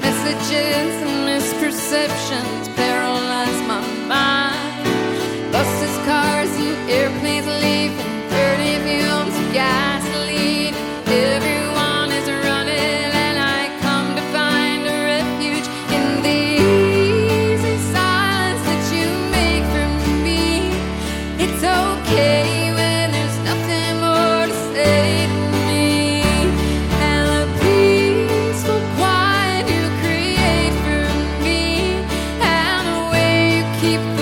messages and misperceptions. keep